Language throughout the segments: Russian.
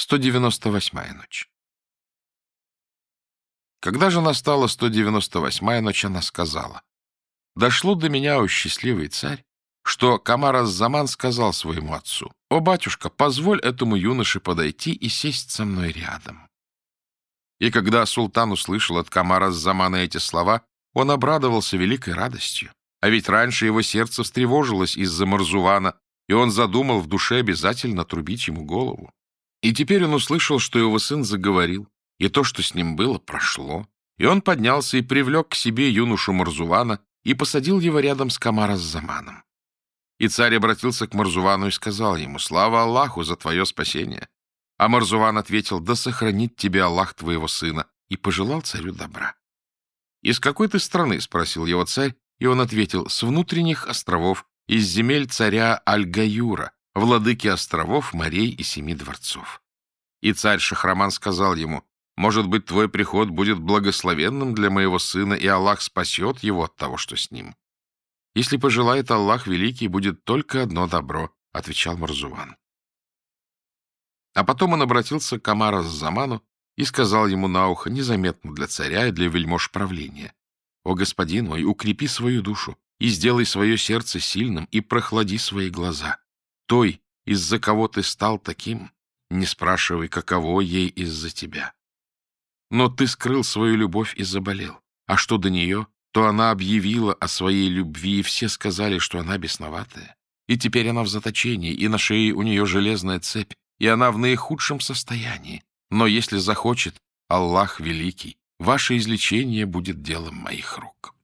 198-я ночь. Когда же настала 198-я ночь, она сказала, «Дошло до меня, о счастливый царь, что Камар-Заман сказал своему отцу, «О, батюшка, позволь этому юноше подойти и сесть со мной рядом». И когда султан услышал от Камара-Замана эти слова, он обрадовался великой радостью. А ведь раньше его сердце встревожилось из-за Марзувана, и он задумал в душе обязательно трубить ему голову. И теперь он услышал, что его сын заговорил, и то, что с ним было, прошло. И он поднялся и привлек к себе юношу Марзувана и посадил его рядом с Камара с Заманом. И царь обратился к Марзувану и сказал ему, «Слава Аллаху за твое спасение!» А Марзуван ответил, «Да сохранит тебе Аллах твоего сына!» и пожелал царю добра. «Из какой ты страны?» — спросил его царь, и он ответил, «С внутренних островов, из земель царя Аль-Гаюра, владыки островов, морей и семи дворцов. И царь Шахраман сказал ему, «Может быть, твой приход будет благословенным для моего сына, и Аллах спасет его от того, что с ним». «Если пожелает Аллах Великий, будет только одно добро», — отвечал Марзуван. А потом он обратился к Амара Заману и сказал ему на ухо, незаметно для царя и для вельмож правления, «О, господин мой, укрепи свою душу и сделай свое сердце сильным и прохлади свои глаза той, из-за кого ты стал таким, не спрашивай, каково ей из-за тебя. Но ты скрыл свою любовь и заболел. А что до нее, то она объявила о своей любви, и все сказали, что она бесноватая. И теперь она в заточении, и на шее у нее железная цепь, и она в наихудшем состоянии. Но если захочет, Аллах Великий, ваше излечение будет делом моих рук.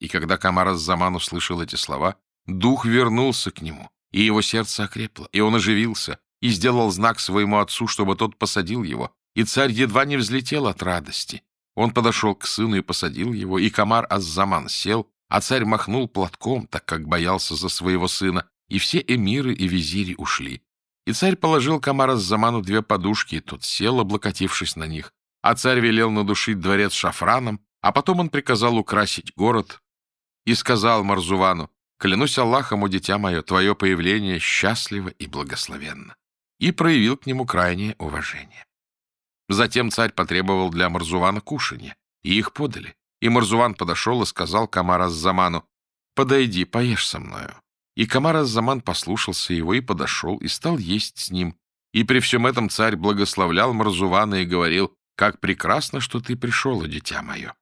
И когда Камар Заман услышал эти слова, дух вернулся к нему, и его сердце окрепло, и он оживился, и сделал знак своему отцу, чтобы тот посадил его, и царь едва не взлетел от радости. Он подошел к сыну и посадил его, и Камар Аззаман сел, а царь махнул платком, так как боялся за своего сына, и все эмиры и визири ушли. И царь положил Камар Аззаману две подушки, и тот сел, облокотившись на них. А царь велел надушить дворец шафраном, а потом он приказал украсить город и сказал Марзувану, Клянусь Аллахом, о дитя мое, твое появление счастливо и благословенно. И проявил к нему крайнее уважение. Затем царь потребовал для Марзувана кушанья, и их подали. И Марзуван подошел и сказал Камар Заману, «Подойди, поешь со мною». И Камар Заман послушался его и подошел, и стал есть с ним. И при всем этом царь благословлял Марзувана и говорил, «Как прекрасно, что ты пришел, о дитя мое».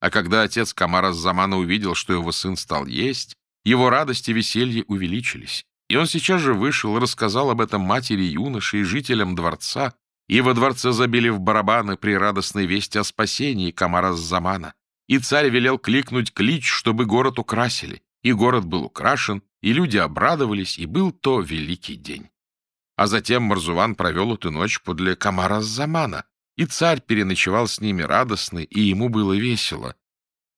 А когда отец Камара Замана увидел, что его сын стал есть, его радость и веселье увеличились, и он сейчас же вышел и рассказал об этом матери юноши и жителям дворца, и во дворце забили в барабаны при радостной вести о спасении Камара Замана. И царь велел кликнуть клич, чтобы город украсили. И город был украшен, и люди обрадовались, и был то великий день. А затем Марзуван провел эту ночь подле Камара Замана, и царь переночевал с ними радостный, и ему было весело,